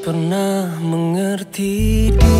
pernah mengerti dia